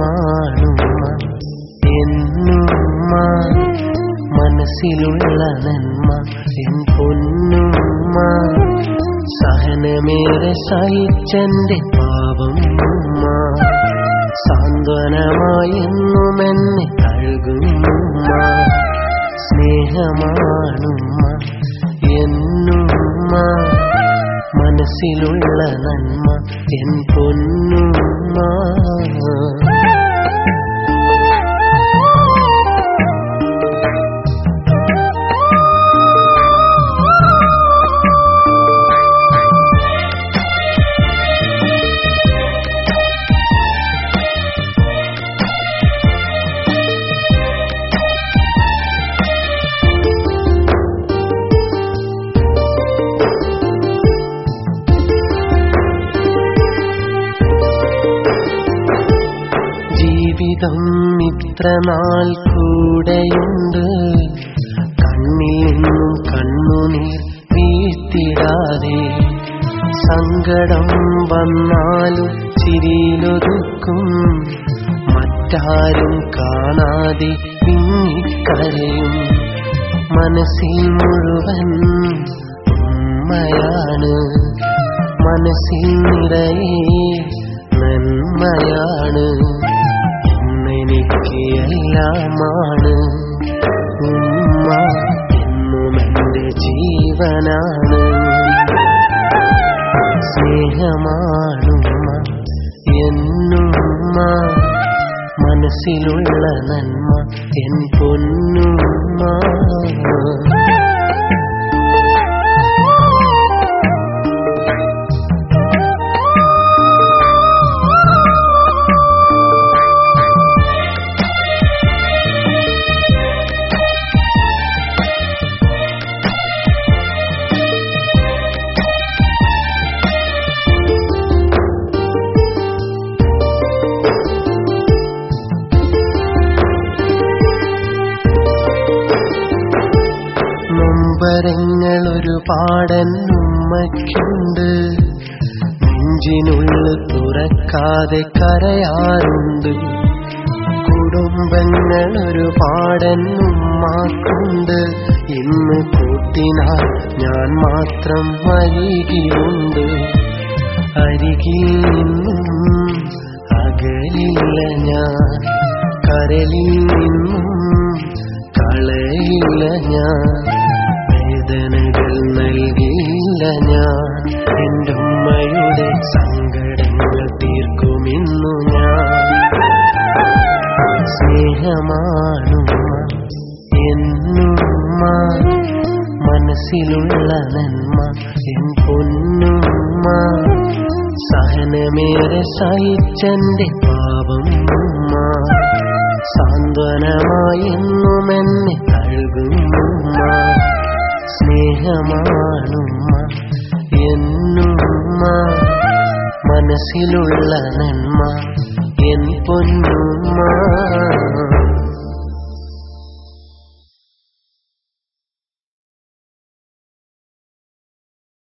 കാണുമ്മ എന്നുമ്മ മനസ്സിലുള്ള നന്മ എൻ പൊന്നുമ്മ സഹനമേറെ സഹിച്ചെന്റെ പാപം ഉമ്മ സാന്ത്വനമായെന്നുമെന്നെ നൽകുമ്മ സ്നേഹമാണുമ്മ എന്നുമ്മ മനസ്സിലുള്ള നന്മ എൻ പൊന്നുമ്മ. ജീവിതം ഇത്ര നാൾ കൂടെയുണ്ട് കണ്ണിൽ നിന്നും കണ്ണുനീർ വീഴ്ത്തിടാതെ സങ്കടം വന്നാലും ചിരിയിലൊതുക്കും മറ്റാരും കാണാതെ പിന്നിക്കരയും മനസ്സിൽ മുഴുവൻ ഉമ്മയാണ് മനസ്സിൽ നിറയെ നന്മയാണ് എല്ലാമാണ് ഉമ്മ എന്നും എന്റെ ജീവനാണ്. സ്നേഹമാണുമ്മ എന്നുമ്മ മനസ്സിലുള്ള നന്മ എൻ പൊന്നുമ്മ. നൊമ്പരങ്ങൾ ഒരുപാടൻ ഉമ്മയ്ക്കുണ്ട്. നെഞ്ചിനുള്ളിൽ തുറക്കാതെ കരയാറുണ്ട്. കുടുംബങ്ങൾ ഒരുപാടൻ ഉമ്മാക്കുണ്ട്. ഇന്ന് കൂട്ടിനാൽ ഞാൻ മാത്രം അരികിലുണ്ട്. അരികിൽ ഞാൻ. എന്റെ ഉമ്മയുടെ സങ്കടങ്ങൾ തീർക്കുമിന്നു ഞാൻ. സ്നേഹമാണുമ്മ മനസ്സിലുള്ള നന്മ എൻ പൊന്നുമ്മ. സഹനമേറെ സഹിച്ചെന്റെ പാപം ഉമ്മ. സാന്ത്വനമായി എന്നും കഴുകുമ്മ മനസ്സിലുള്ള നന്മ. എൻ പൊന്നുമ്മ